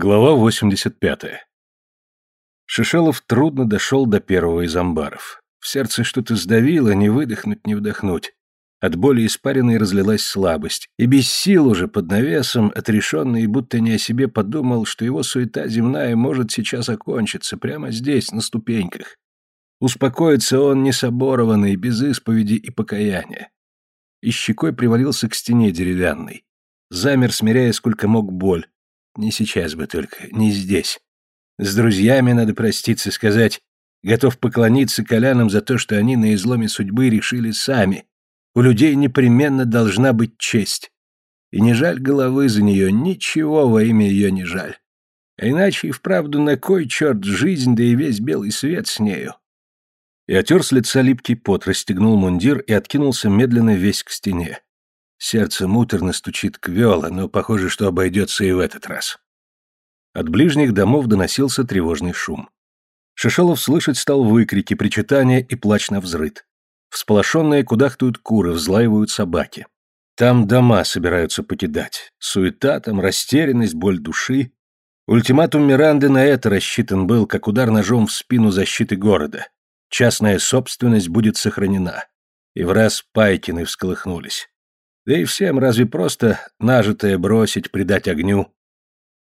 Глава 85. Шишелов трудно дошел до первого из амбаров. В сердце что-то сдавило, не выдохнуть, не вдохнуть. От боли испаренной разлилась слабость, и без сил уже под навесом, отрешенный и будто не о себе подумал, что его суета земная может сейчас окончиться, прямо здесь, на ступеньках. Успокоится он не соборованный, без исповеди и покаяния. И щекой привалился к стене деревянной. Замер, смиряя сколько мог боль, не сейчас бы только, не здесь. С друзьями надо проститься, сказать, готов поклониться колянам за то, что они на изломе судьбы решили сами. У людей непременно должна быть честь. И не жаль головы за нее, ничего во имя ее не жаль. А иначе и вправду на кой черт жизнь, да и весь белый свет с нею. И отер с лица липкий пот, расстегнул мундир и откинулся медленно весь к стене. Сердце муторно стучит квела, но похоже, что обойдется и в этот раз. От ближних домов доносился тревожный шум. Шишелов слышать стал выкрики, причитания и плач на взрыд. Всполошенные кудахтают куры, взлаивают собаки. Там дома собираются покидать. Суета там, растерянность, боль души. Ультиматум Миранды на это рассчитан был, как удар ножом в спину защиты города. Частная собственность будет сохранена. И в раз Пайкины всколыхнулись. Да и всем разве просто нажитое бросить, предать огню?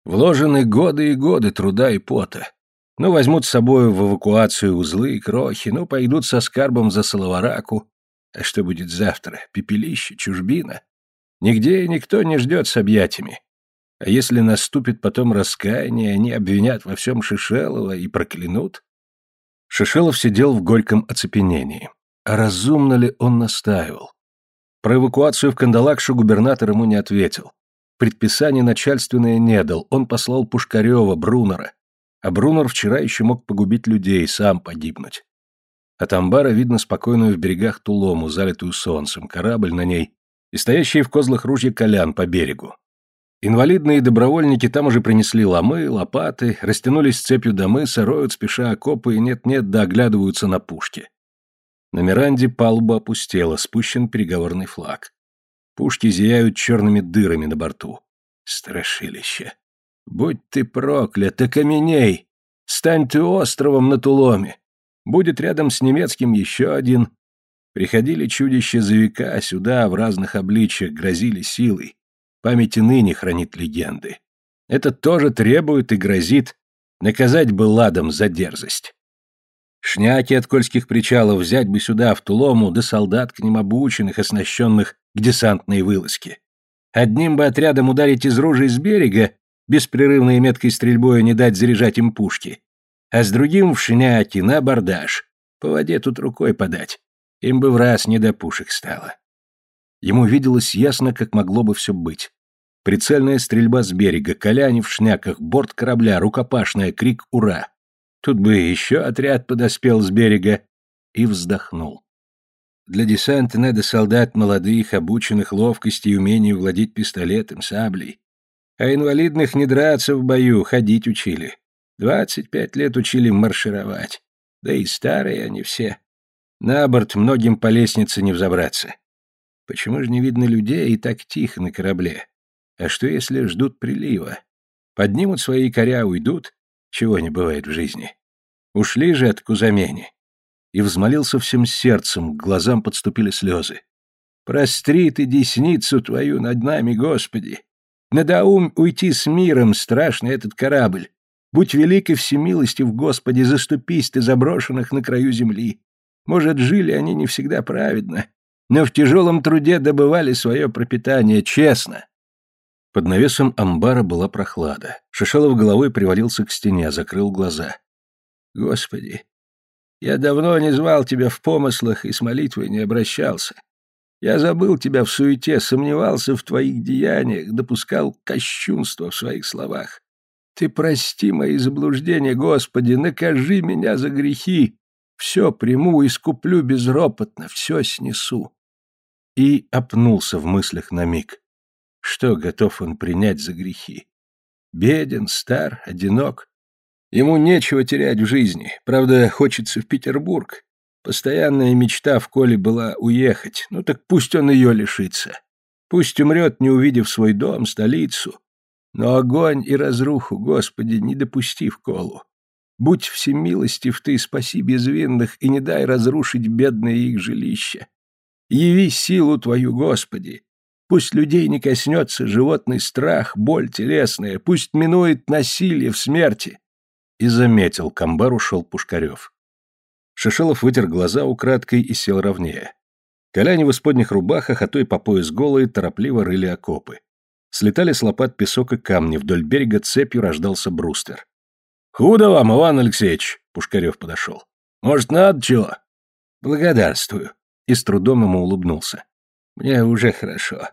Вложены годы и годы труда и пота. Ну, возьмут с собой в эвакуацию узлы и крохи, ну, пойдут со скарбом за Соловараку. А что будет завтра? Пепелище, чужбина? Нигде и никто не ждет с объятиями. А если наступит потом раскаяние, они обвинят во всем Шишелова и проклянут? Шишелов сидел в горьком оцепенении. А разумно ли он настаивал? Про эвакуацию в Кандалакшу губернатор ему не ответил. Предписание начальственное не дал, он послал Пушкарева, Брунера. А Брунер вчера еще мог погубить людей, сам погибнуть. От амбара видно спокойную в берегах Тулому, залитую солнцем, корабль на ней и стоящие в козлах ружья колян по берегу. Инвалидные добровольники там уже принесли ломы, лопаты, растянулись цепью до мыса, роют спеша окопы и нет-нет да оглядываются на пушки. На Миранде палуба опустела, спущен переговорный флаг. Пушки зияют черными дырами на борту. Страшилище. Будь ты проклят, окаменей! Стань ты островом на Туломе. Будет рядом с немецким еще один. Приходили чудища за века сюда в разных обличиях, грозили силой. Память и ныне хранит легенды. Это тоже требует и грозит. Наказать бы ладом за дерзость. Шняки от кольских причалов взять бы сюда, в Тулому, да солдат к ним обученных, оснащенных к десантной вылазке. Одним бы отрядом ударить из ружей с берега, беспрерывной меткой стрельбой не дать заряжать им пушки, а с другим в шняки, на абордаж. По воде тут рукой подать. Им бы в раз не до пушек стало. Ему виделось ясно, как могло бы все быть. Прицельная стрельба с берега, коляне в шняках, борт корабля, рукопашная, крик «Ура!». Тут бы еще отряд подоспел с берега. И вздохнул. Для десанта надо солдат молодых, обученных ловкости и умению владеть пистолетом, саблей. А инвалидных не драться в бою, ходить учили. Двадцать пять лет учили маршировать. Да и старые они все. На борт многим по лестнице не взобраться. Почему же не видно людей и так тихо на корабле? А что, если ждут прилива? Поднимут свои коря, уйдут, чего не бывает в жизни. Ушли же от Кузамени. И взмолился всем сердцем, к глазам подступили слезы. Простри ты десницу твою над нами, Господи. Надоум уйти с миром, страшный этот корабль. Будь велик и всемилостив, Господи, заступись ты заброшенных на краю земли. Может, жили они не всегда праведно, но в тяжелом труде добывали свое пропитание честно, под навесом амбара была прохлада. Шишелов головой привалился к стене, закрыл глаза. «Господи, я давно не звал тебя в помыслах и с молитвой не обращался. Я забыл тебя в суете, сомневался в твоих деяниях, допускал кощунство в своих словах. Ты прости мои заблуждения, Господи, накажи меня за грехи. Все приму, искуплю безропотно, все снесу». И опнулся в мыслях на миг. Что готов он принять за грехи? Беден, стар, одинок. Ему нечего терять в жизни. Правда, хочется в Петербург. Постоянная мечта в Коле была уехать. Ну так пусть он ее лишится. Пусть умрет, не увидев свой дом, столицу. Но огонь и разруху, Господи, не допусти в колу. Будь всемилостив ты, спаси безвинных, и не дай разрушить бедное их жилище. Яви силу твою, Господи. Пусть людей не коснется животный страх, боль телесная, пусть минует насилие в смерти. И заметил, к амбару шел Пушкарев. Шишелов вытер глаза украдкой и сел ровнее. Коляне в исподних рубахах, а то и по пояс голые, торопливо рыли окопы. Слетали с лопат песок и камни, вдоль берега цепью рождался брустер. «Худо вам, Иван Алексеевич!» — Пушкарев подошел. «Может, надо чего?» «Благодарствую». И с трудом ему улыбнулся. «Мне уже хорошо.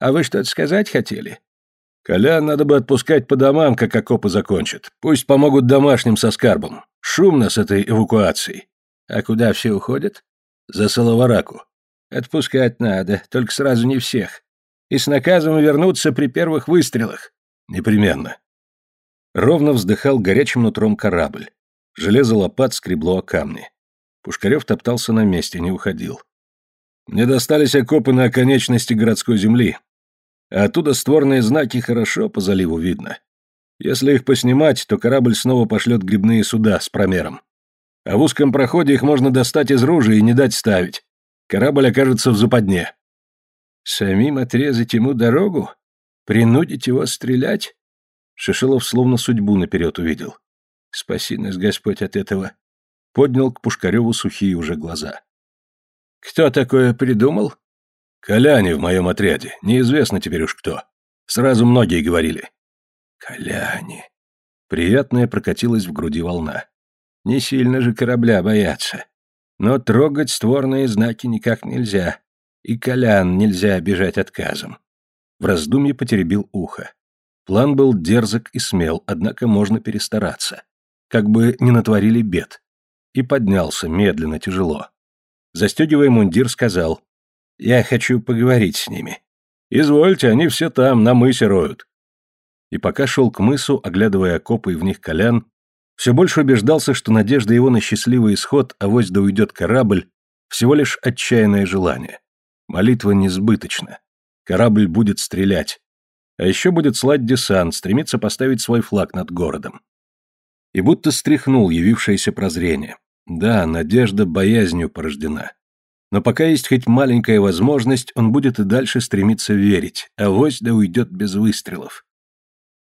А вы что-то сказать хотели?» «Колян надо бы отпускать по домам, как окопы закончат. Пусть помогут домашним со скарбом. Шумно с этой эвакуацией». «А куда все уходят?» «За Соловараку». «Отпускать надо, только сразу не всех. И с наказом вернуться при первых выстрелах». «Непременно». Ровно вздыхал горячим нутром корабль. Железо лопат скребло о камни. Пушкарев топтался на месте, не уходил. Мне достались окопы на оконечности городской земли. А оттуда створные знаки хорошо по заливу видно. Если их поснимать, то корабль снова пошлет грибные суда с промером. А в узком проходе их можно достать из ружья и не дать ставить. Корабль окажется в западне. Самим отрезать ему дорогу? Принудить его стрелять? Шишелов словно судьбу наперед увидел. Спаси нас, Господь, от этого. Поднял к Пушкареву сухие уже глаза. Кто такое придумал? Коляне в моем отряде. Неизвестно теперь уж кто. Сразу многие говорили. Коляне. Приятная прокатилась в груди волна. Не сильно же корабля бояться. Но трогать створные знаки никак нельзя. И колян нельзя обижать отказом. В раздумье потеребил ухо. План был дерзок и смел, однако можно перестараться. Как бы не натворили бед. И поднялся медленно, тяжело. Застегивая мундир, сказал. «Я хочу поговорить с ними». «Извольте, они все там, на мысе роют». И пока шел к мысу, оглядывая окопы и в них колян, все больше убеждался, что надежда его на счастливый исход, авось да уйдет корабль, всего лишь отчаянное желание. Молитва несбыточна. Корабль будет стрелять. А еще будет слать десант, стремиться поставить свой флаг над городом. И будто стряхнул явившееся прозрение. Да, надежда боязнью порождена. Но пока есть хоть маленькая возможность, он будет и дальше стремиться верить, а вось да уйдет без выстрелов.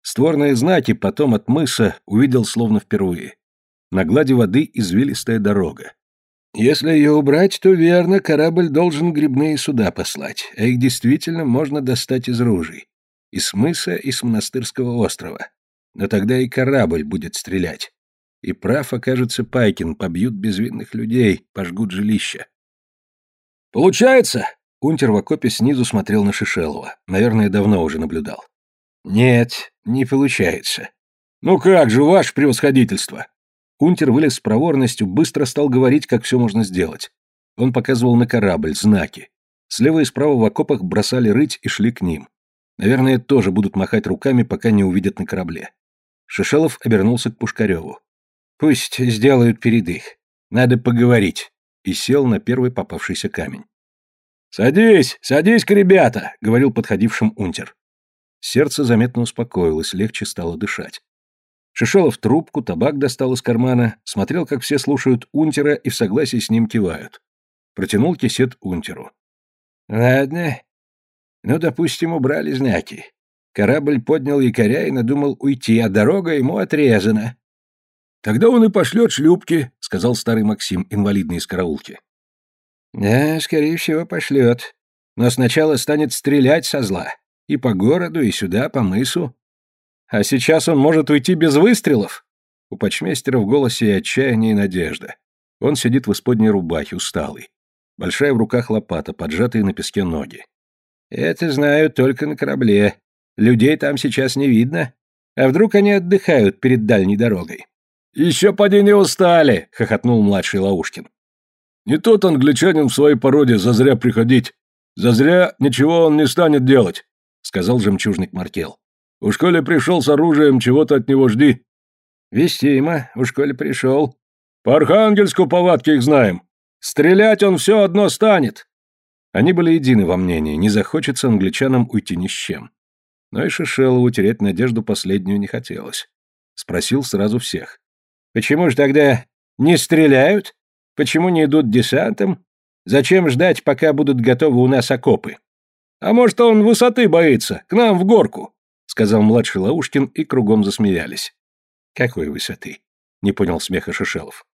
Створные знаки потом от мыса увидел словно впервые. На глади воды извилистая дорога. Если ее убрать, то верно, корабль должен грибные суда послать, а их действительно можно достать из ружей. И с мыса, и с монастырского острова. Но тогда и корабль будет стрелять. И прав окажется Пайкин, побьют безвинных людей, пожгут жилища. «Получается?» Унтер в окопе снизу смотрел на Шишелова. Наверное, давно уже наблюдал. «Нет, не получается». «Ну как же, ваше превосходительство!» Унтер вылез с проворностью, быстро стал говорить, как все можно сделать. Он показывал на корабль, знаки. Слева и справа в окопах бросали рыть и шли к ним. Наверное, тоже будут махать руками, пока не увидят на корабле. Шишелов обернулся к Пушкареву. «Пусть сделают передых. Надо поговорить». И сел на первый попавшийся камень. «Садись, садись-ка, ребята!» — говорил подходившим унтер. Сердце заметно успокоилось, легче стало дышать. Шишелов трубку, табак достал из кармана, смотрел, как все слушают унтера и в согласии с ним кивают. Протянул кисет унтеру. «Ладно, ну, допустим, убрали знаки. Корабль поднял якоря и надумал уйти, а дорога ему отрезана. Тогда он и пошлет шлюпки, сказал старый Максим, инвалидный из караулки. Да, скорее всего, пошлет. Но сначала станет стрелять со зла. И по городу, и сюда, по мысу. А сейчас он может уйти без выстрелов. У почмейстера в голосе и отчаяние, и надежда. Он сидит в исподней рубахе, усталый. Большая в руках лопата, поджатые на песке ноги. Это знаю только на корабле. Людей там сейчас не видно. А вдруг они отдыхают перед дальней дорогой? Еще поди не устали, хохотнул младший Лаушкин. Не тот англичанин в своей породе зазря приходить. Зазря ничего он не станет делать, сказал жемчужник Маркел. У школе пришел с оружием, чего-то от него жди. Вестимо, у школе пришел. По Архангельску повадки их знаем. Стрелять он все одно станет. Они были едины во мнении, не захочется англичанам уйти ни с чем. Но и Шишелову терять надежду последнюю не хотелось. Спросил сразу всех. «Почему же тогда не стреляют? Почему не идут десантом? Зачем ждать, пока будут готовы у нас окопы?» «А может, он высоты боится, к нам в горку», — сказал младший Лаушкин, и кругом засмеялись. «Какой высоты?» — не понял смеха Шишелов.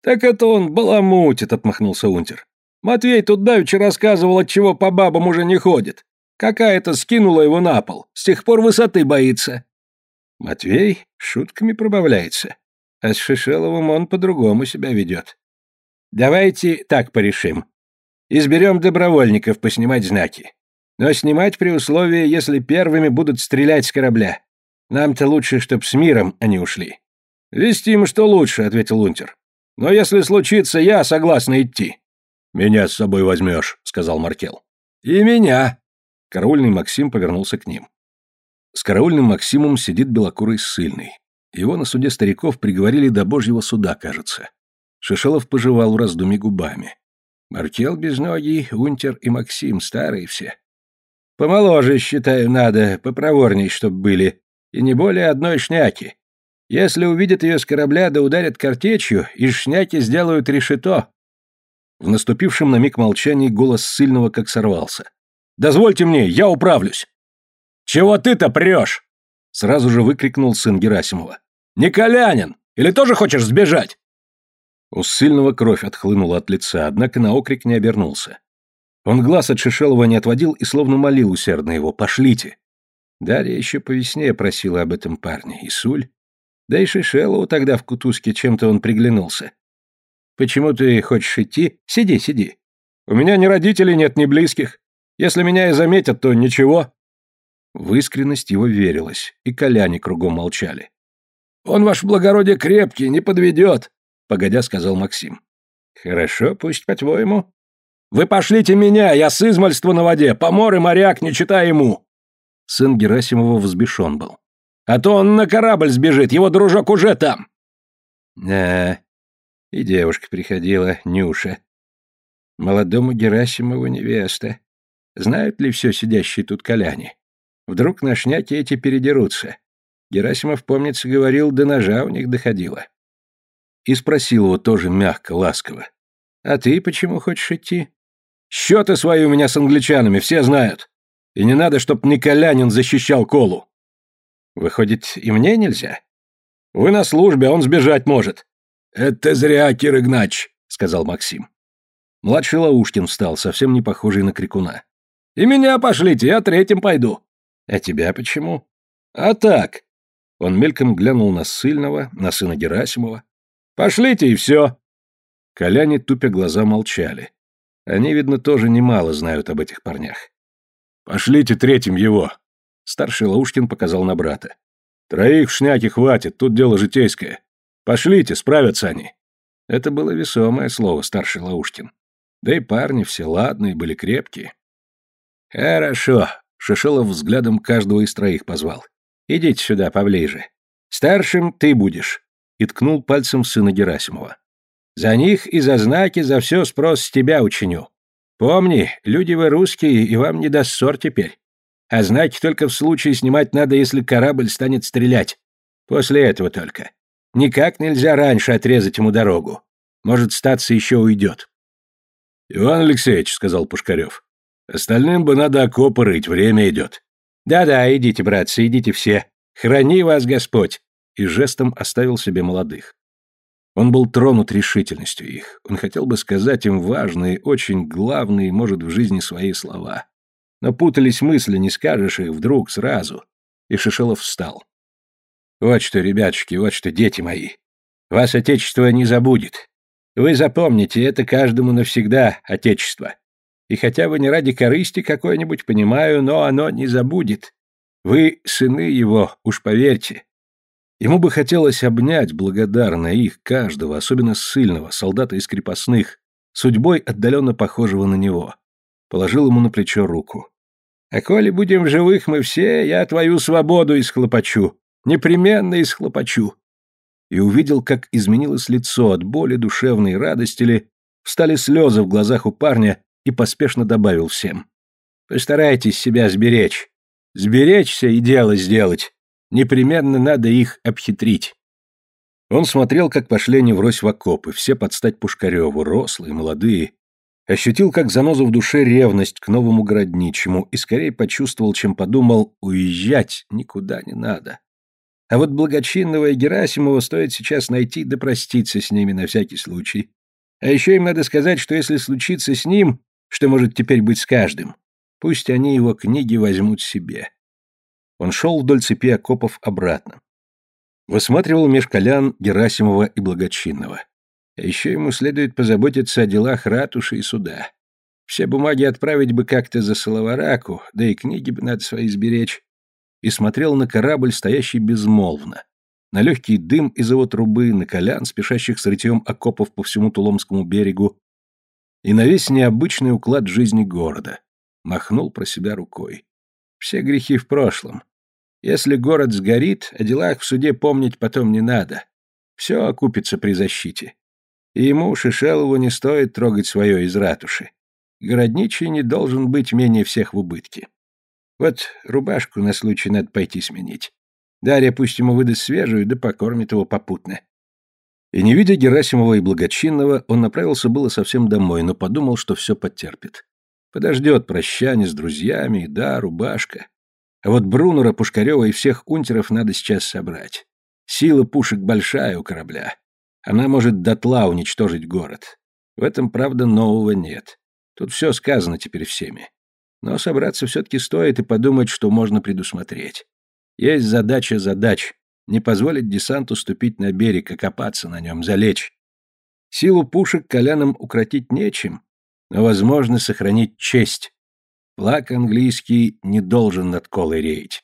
«Так это он баламутит», — отмахнулся Унтер. «Матвей тут давеча рассказывал, от чего по бабам уже не ходит. Какая-то скинула его на пол, с тех пор высоты боится». Матвей шутками пробавляется, а с Шишеловым он по-другому себя ведет. Давайте так порешим. Изберем добровольников поснимать знаки. Но снимать при условии, если первыми будут стрелять с корабля. Нам-то лучше, чтоб с миром они ушли. Вестим, что лучше, ответил Унтер. Но если случится, я согласна идти. Меня с собой возьмешь, сказал Маркел. И меня. Караульный Максим повернулся к ним. С караульным Максимом сидит белокурый ссыльный. Его на суде стариков приговорили до божьего суда, кажется. Шишелов пожевал в раздумье губами. Маркел безногий, Унтер и Максим, старые все. Помоложе, считаю, надо, попроворней, чтоб были, и не более одной шняки. Если увидят ее с корабля да ударят картечью, из шняки сделают решето. В наступившем на миг молчании голос сильного как сорвался. «Дозвольте мне, я управлюсь!» «Чего ты-то прешь?» Сразу же выкрикнул сын Герасимова. «Николянин! Или тоже хочешь сбежать?» У сильного кровь отхлынула от лица, однако на окрик не обернулся. Он глаз от Шишелова не отводил и словно молил усердно его «пошлите». Дарья еще по весне просила об этом парне, и Суль. Да и Шишелову тогда в кутузке чем-то он приглянулся. «Почему ты хочешь идти? Сиди, сиди. У меня ни родителей нет, ни близких. Если меня и заметят, то ничего». В искренность его верилось, и коляне кругом молчали. «Он, ваш благородие, крепкий, не подведет», — погодя сказал Максим. «Хорошо, пусть по-твоему». «Вы пошлите меня, я с измальства на воде, помор и моряк, не читая ему». Сын Герасимова взбешен был. «А то он на корабль сбежит, его дружок уже там». «Да, и девушка приходила, Нюша. Молодому Герасимову невеста. Знают ли все сидящие тут коляне? Вдруг на шняке эти передерутся. Герасимов, помнится, говорил, до ножа у них доходило. И спросил его тоже мягко, ласково. «А ты почему хочешь идти?» «Счеты свои у меня с англичанами, все знают. И не надо, чтоб Николянин защищал Колу». «Выходит, и мне нельзя?» «Вы на службе, а он сбежать может». «Это зря, Кир Игнач», — сказал Максим. Младший Лаушкин встал, совсем не похожий на крикуна. «И меня пошлите, я третьим пойду». «А тебя почему?» «А так». Он мельком глянул на Сыльного, на сына Герасимова. «Пошлите, и все». Коляне, тупя глаза, молчали. Они, видно, тоже немало знают об этих парнях. «Пошлите третьим его!» Старший Лаушкин показал на брата. «Троих в шняке хватит, тут дело житейское. Пошлите, справятся они». Это было весомое слово, старший Лаушкин. Да и парни все ладные, были крепкие. «Хорошо», — Шишелов взглядом каждого из троих позвал. «Идите сюда поближе. Старшим ты будешь», — и ткнул пальцем сына Герасимова. «За них и за знаки, за все спрос с тебя учиню. Помни, люди вы русские, и вам не даст ссор теперь. А знаки только в случае снимать надо, если корабль станет стрелять. После этого только. Никак нельзя раньше отрезать ему дорогу. Может, статься еще уйдет. «Иван Алексеевич», — сказал Пушкарев, — «остальным бы надо окопы рыть, время идет». «Да-да, идите, братцы, идите все. Храни вас Господь!» И жестом оставил себе молодых. Он был тронут решительностью их. Он хотел бы сказать им важные, очень главные, может, в жизни свои слова. Но путались мысли, не скажешь их вдруг, сразу. И Шишелов встал. Вот что, ребятушки, вот что, дети мои. Вас Отечество не забудет. Вы запомните, это каждому навсегда Отечество. И хотя вы не ради корысти какой-нибудь, понимаю, но оно не забудет. Вы сыны его, уж поверьте. Ему бы хотелось обнять благодарно их, каждого, особенно ссыльного, солдата из крепостных, судьбой отдаленно похожего на него. Положил ему на плечо руку. «А коли будем живых мы все, я твою свободу исхлопочу. Непременно исхлопочу. И увидел, как изменилось лицо от боли, душевной радости ли, встали слезы в глазах у парня и поспешно добавил всем. Постарайтесь себя сберечь. Сберечься и дело сделать. Непременно надо их обхитрить. Он смотрел, как пошли они врозь в окопы, все под стать Пушкареву, рослые, молодые. Ощутил, как занозу в душе ревность к новому городничему, и скорее почувствовал, чем подумал, уезжать никуда не надо. А вот Благочинного и Герасимова стоит сейчас найти да проститься с ними на всякий случай. А еще им надо сказать, что если случится с ним, что может теперь быть с каждым, пусть они его книги возьмут себе. Он шел вдоль цепи окопов обратно. Высматривал меж колян Герасимова и Благочинного. А еще ему следует позаботиться о делах ратуши и суда. Все бумаги отправить бы как-то за Соловараку, да и книги бы надо свои сберечь. И смотрел на корабль, стоящий безмолвно. На легкий дым из его трубы, на колян, спешащих с рытьем окопов по всему Туломскому берегу, и на весь необычный уклад жизни города. Махнул про себя рукой. Все грехи в прошлом. Если город сгорит, о делах в суде помнить потом не надо. Все окупится при защите. И ему, Шишелову, не стоит трогать свое из ратуши. Городничий не должен быть менее всех в убытке. Вот рубашку на случай надо пойти сменить. Дарья пусть ему выдаст свежую, да покормит его попутно. И не видя Герасимова и Благочинного, он направился было совсем домой, но подумал, что все потерпит. Подождет прощание с друзьями, да, рубашка. А вот Брунера, Пушкарева и всех унтеров надо сейчас собрать. Сила пушек большая у корабля. Она может дотла уничтожить город. В этом, правда, нового нет. Тут все сказано теперь всеми. Но собраться все-таки стоит и подумать, что можно предусмотреть. Есть задача задач. Не позволить десанту ступить на берег, окопаться на нем, залечь. Силу пушек колянам укротить нечем, но возможно сохранить честь. Флаг английский не должен над колой реять.